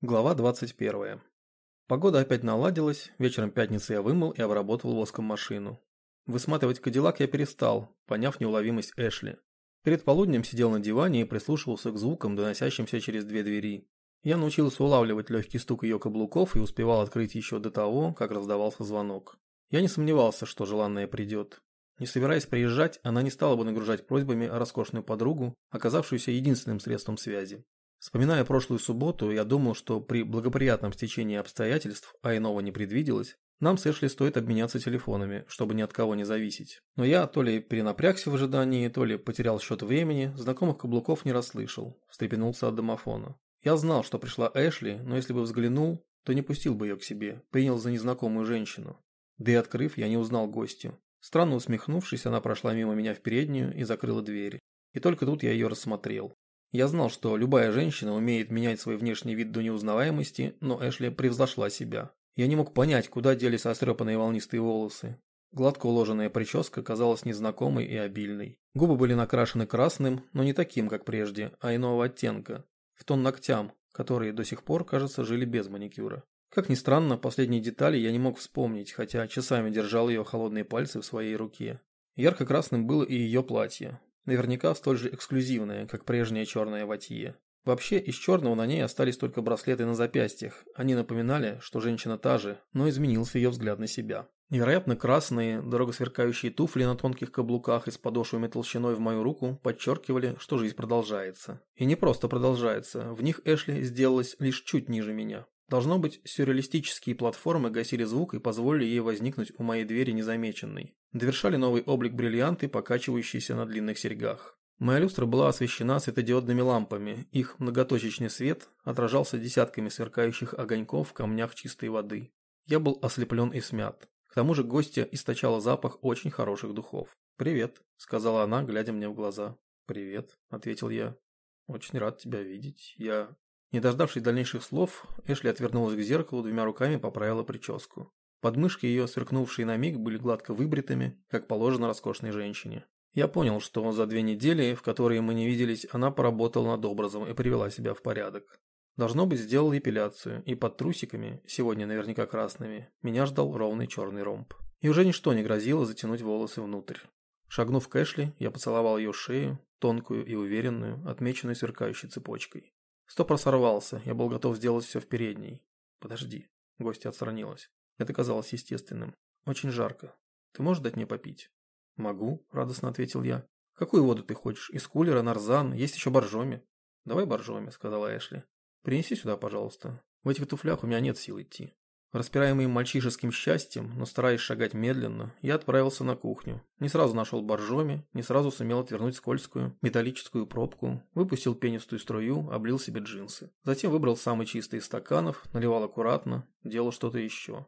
Глава 21. Погода опять наладилась, вечером пятницы я вымыл и обработал воском машину. Высматривать Кадиллак я перестал, поняв неуловимость Эшли. Перед полуднем сидел на диване и прислушивался к звукам, доносящимся через две двери. Я научился улавливать легкий стук ее каблуков и успевал открыть еще до того, как раздавался звонок. Я не сомневался, что желанная придет. Не собираясь приезжать, она не стала бы нагружать просьбами о роскошную подругу, оказавшуюся единственным средством связи. Вспоминая прошлую субботу, я думал, что при благоприятном стечении обстоятельств, а иного не предвиделось, нам с Эшли стоит обменяться телефонами, чтобы ни от кого не зависеть. Но я то ли перенапрягся в ожидании, то ли потерял счет времени, знакомых каблуков не расслышал, встрепенулся от домофона. Я знал, что пришла Эшли, но если бы взглянул, то не пустил бы ее к себе, принял за незнакомую женщину. Да и открыв, я не узнал гостью. Странно усмехнувшись, она прошла мимо меня в переднюю и закрыла дверь. И только тут я ее рассмотрел. Я знал, что любая женщина умеет менять свой внешний вид до неузнаваемости, но Эшли превзошла себя. Я не мог понять, куда делись острепанные волнистые волосы. Гладко уложенная прическа казалась незнакомой и обильной. Губы были накрашены красным, но не таким, как прежде, а иного оттенка. В тон ногтям, которые до сих пор, кажется, жили без маникюра. Как ни странно, последние детали я не мог вспомнить, хотя часами держал ее холодные пальцы в своей руке. Ярко-красным было и ее платье, Наверняка столь же эксклюзивная, как прежняя черная ватье. Вообще, из черного на ней остались только браслеты на запястьях. Они напоминали, что женщина та же, но изменился ее взгляд на себя. Невероятно красные, дорого сверкающие туфли на тонких каблуках и с подошвами толщиной в мою руку подчеркивали, что жизнь продолжается. И не просто продолжается, в них Эшли сделалась лишь чуть ниже меня. Должно быть, сюрреалистические платформы гасили звук и позволили ей возникнуть у моей двери незамеченной. Довершали новый облик бриллианты, покачивающиеся на длинных серьгах. Моя люстра была освещена светодиодными лампами, их многоточечный свет отражался десятками сверкающих огоньков в камнях чистой воды. Я был ослеплен и смят. К тому же гостья источала запах очень хороших духов. «Привет», — сказала она, глядя мне в глаза. «Привет», — ответил я. «Очень рад тебя видеть. Я не дождавшись дальнейших слов, Эшли отвернулась к зеркалу, двумя руками поправила прическу. Подмышки ее, сверкнувшие на миг, были гладко выбритыми, как положено роскошной женщине. Я понял, что за две недели, в которые мы не виделись, она поработала над образом и привела себя в порядок. Должно быть, сделала эпиляцию, и под трусиками, сегодня наверняка красными, меня ждал ровный черный ромб. И уже ничто не грозило затянуть волосы внутрь. Шагнув к Эшли, я поцеловал ее шею, тонкую и уверенную, отмеченную сверкающей цепочкой. Стопор сорвался, я был готов сделать все в передней. Подожди. Гостья отстранилась. Это казалось естественным. Очень жарко. Ты можешь дать мне попить? Могу, радостно ответил я. Какую воду ты хочешь? Из кулера, нарзан, есть еще боржоми. Давай боржоми, сказала Эшли. Принеси сюда, пожалуйста. В этих туфлях у меня нет сил идти. Распираемый мальчишеским счастьем, но стараясь шагать медленно, я отправился на кухню. Не сразу нашел боржоми, не сразу сумел отвернуть скользкую металлическую пробку, выпустил пенистую струю, облил себе джинсы. Затем выбрал самый чистый из стаканов, наливал аккуратно, делал что-то еще.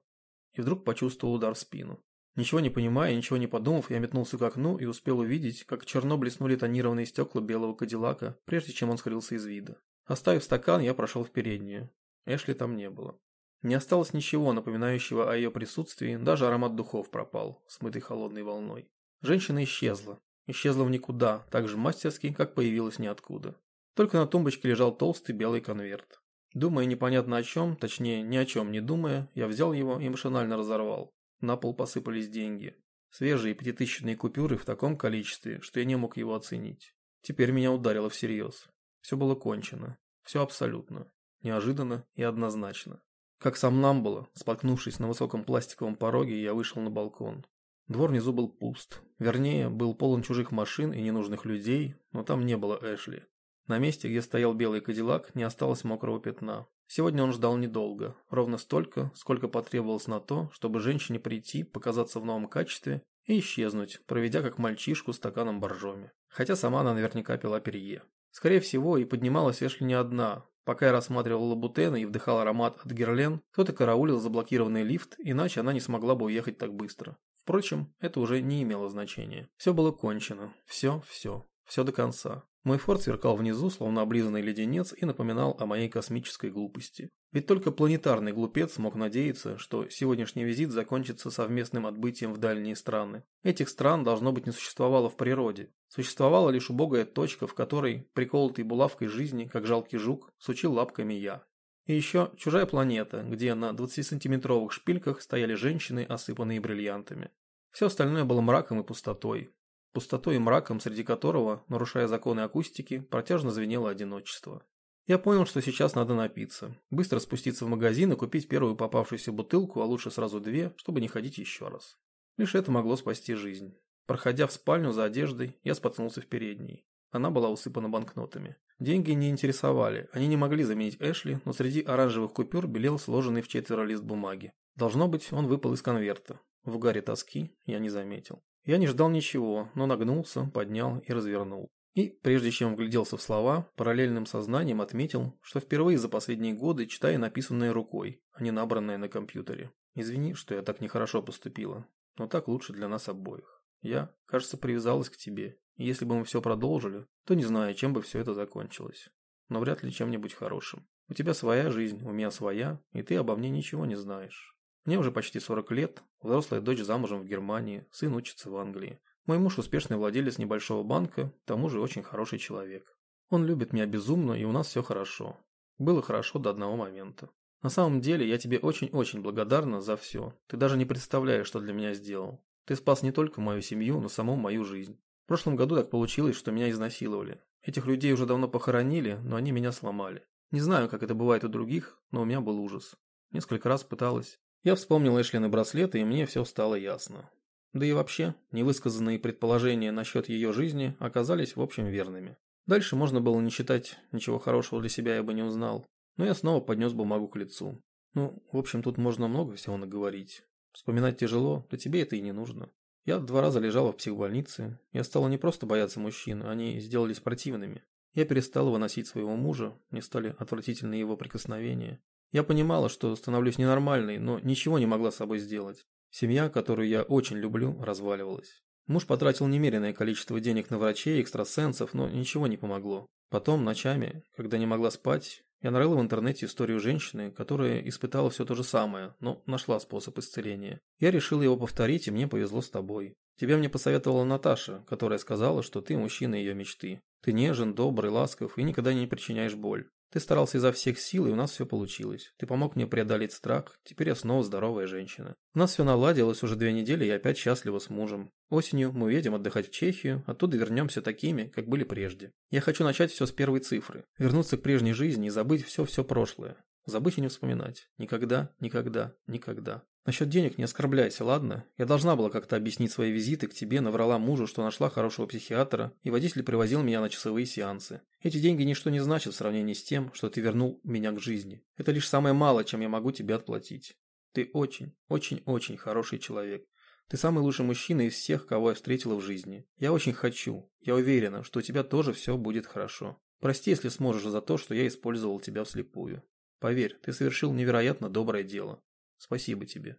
И вдруг почувствовал удар в спину. Ничего не понимая, ничего не подумав, я метнулся к окну и успел увидеть, как черно блеснули тонированные стекла белого кадиллака, прежде чем он скрылся из вида. Оставив стакан, я прошел в переднюю. Эшли там не было. Не осталось ничего, напоминающего о ее присутствии, даже аромат духов пропал, смытый холодной волной. Женщина исчезла. Исчезла в никуда, так же мастерски, как появилась ниоткуда. Только на тумбочке лежал толстый белый конверт. Думая непонятно о чем, точнее, ни о чем не думая, я взял его и машинально разорвал. На пол посыпались деньги. Свежие пятитысячные купюры в таком количестве, что я не мог его оценить. Теперь меня ударило всерьез. Все было кончено. Все абсолютно. Неожиданно и однозначно. Как сам нам было, споткнувшись на высоком пластиковом пороге, я вышел на балкон. Двор внизу был пуст. Вернее, был полон чужих машин и ненужных людей, но там не было Эшли. На месте, где стоял белый кадиллак, не осталось мокрого пятна. Сегодня он ждал недолго, ровно столько, сколько потребовалось на то, чтобы женщине прийти, показаться в новом качестве и исчезнуть, проведя как мальчишку стаканом боржоми. Хотя сама она наверняка пила перье. Скорее всего, и поднималась Эшли не одна, Пока я рассматривал лабутена и вдыхал аромат от Герлен, кто-то караулил заблокированный лифт, иначе она не смогла бы уехать так быстро. Впрочем, это уже не имело значения. Все было кончено. Все, все. Все до конца. Мой форт сверкал внизу, словно облизанный леденец, и напоминал о моей космической глупости. Ведь только планетарный глупец мог надеяться, что сегодняшний визит закончится совместным отбытием в дальние страны. Этих стран, должно быть, не существовало в природе. Существовала лишь убогая точка, в которой, приколотый булавкой жизни, как жалкий жук, сучил лапками я. И еще чужая планета, где на 20-сантиметровых шпильках стояли женщины, осыпанные бриллиантами. Все остальное было мраком и пустотой. Пустотой и мраком, среди которого, нарушая законы акустики, протяжно звенело одиночество. Я понял, что сейчас надо напиться. Быстро спуститься в магазин и купить первую попавшуюся бутылку, а лучше сразу две, чтобы не ходить еще раз. Лишь это могло спасти жизнь. Проходя в спальню за одеждой, я споткнулся в передней. Она была усыпана банкнотами. Деньги не интересовали, они не могли заменить Эшли, но среди оранжевых купюр белел сложенный в четверо лист бумаги. Должно быть, он выпал из конверта. В угаре тоски я не заметил. Я не ждал ничего, но нагнулся, поднял и развернул. И, прежде чем вгляделся в слова, параллельным сознанием отметил, что впервые за последние годы читаю написанное рукой, а не набранное на компьютере. Извини, что я так нехорошо поступила, но так лучше для нас обоих. Я, кажется, привязалась к тебе, и если бы мы все продолжили, то не знаю, чем бы все это закончилось. Но вряд ли чем-нибудь хорошим. У тебя своя жизнь, у меня своя, и ты обо мне ничего не знаешь. Мне уже почти 40 лет, взрослая дочь замужем в Германии, сын учится в Англии. Мой муж успешный владелец небольшого банка, к тому же очень хороший человек. Он любит меня безумно, и у нас все хорошо. Было хорошо до одного момента. На самом деле, я тебе очень-очень благодарна за все. Ты даже не представляешь, что для меня сделал. Ты спас не только мою семью, но саму мою жизнь. В прошлом году так получилось, что меня изнасиловали. Этих людей уже давно похоронили, но они меня сломали. Не знаю, как это бывает у других, но у меня был ужас. Несколько раз пыталась. Я вспомнил Эшлины браслеты, и мне все стало ясно. Да и вообще, невысказанные предположения насчет ее жизни оказались в общем верными. Дальше можно было не считать, ничего хорошего для себя я бы не узнал. Но я снова поднес бумагу к лицу. Ну, в общем, тут можно много всего наговорить. Вспоминать тяжело, да тебе это и не нужно. Я два раза лежала в психбольнице. Я стала не просто бояться мужчин, они сделались противными. Я перестала выносить своего мужа, мне стали отвратительны его прикосновения. Я понимала, что становлюсь ненормальной, но ничего не могла с собой сделать. Семья, которую я очень люблю, разваливалась. Муж потратил немеренное количество денег на врачей и экстрасенсов, но ничего не помогло. Потом, ночами, когда не могла спать, я нарыла в интернете историю женщины, которая испытала все то же самое, но нашла способ исцеления. Я решила его повторить, и мне повезло с тобой. Тебя мне посоветовала Наташа, которая сказала, что ты мужчина ее мечты. Ты нежен, добрый, ласков и никогда не причиняешь боль. Ты старался изо всех сил, и у нас все получилось. Ты помог мне преодолеть страх, теперь я снова здоровая женщина. У нас все наладилось уже две недели, и я опять счастлива с мужем. Осенью мы уедем отдыхать в Чехию, оттуда вернемся такими, как были прежде. Я хочу начать все с первой цифры, вернуться к прежней жизни и забыть все-все прошлое. Забыть и не вспоминать. Никогда, никогда, никогда. Насчет денег не оскорбляйся, ладно? Я должна была как-то объяснить свои визиты к тебе, наврала мужу, что нашла хорошего психиатра, и водитель привозил меня на часовые сеансы. Эти деньги ничто не значат в сравнении с тем, что ты вернул меня к жизни. Это лишь самое малое, чем я могу тебе отплатить. Ты очень, очень-очень хороший человек. Ты самый лучший мужчина из всех, кого я встретила в жизни. Я очень хочу, я уверена, что у тебя тоже все будет хорошо. Прости, если сможешь за то, что я использовал тебя вслепую. Поверь, ты совершил невероятно доброе дело. Спасибо тебе,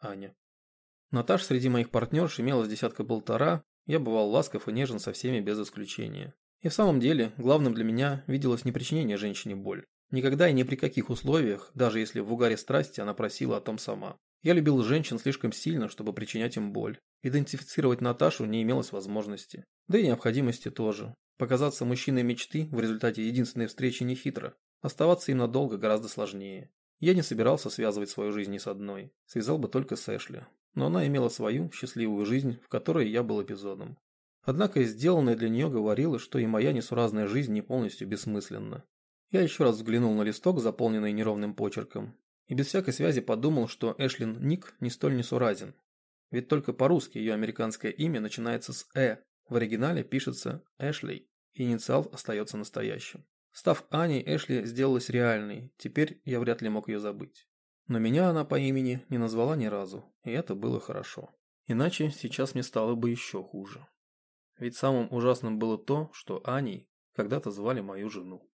Аня. Наташ среди моих партнерш имелась десятка-полтора, я бывал ласков и нежен со всеми без исключения. И в самом деле, главным для меня виделось не причинение женщине боль. Никогда и ни при каких условиях, даже если в угаре страсти она просила о том сама. Я любил женщин слишком сильно, чтобы причинять им боль. Идентифицировать Наташу не имелось возможности. Да и необходимости тоже. Показаться мужчиной мечты в результате единственной встречи нехитро. Оставаться им надолго гораздо сложнее. Я не собирался связывать свою жизнь ни с одной, связал бы только с Эшли. Но она имела свою счастливую жизнь, в которой я был эпизодом. Однако и сделанное для нее говорило, что и моя несуразная жизнь не полностью бессмысленна. Я еще раз взглянул на листок, заполненный неровным почерком, и без всякой связи подумал, что Эшлин Ник не столь несуразен. Ведь только по-русски ее американское имя начинается с «э», в оригинале пишется «Эшли», и инициал остается настоящим. Став Аней, Эшли сделалась реальной, теперь я вряд ли мог ее забыть. Но меня она по имени не назвала ни разу, и это было хорошо. Иначе сейчас мне стало бы еще хуже. Ведь самым ужасным было то, что Аней когда-то звали мою жену.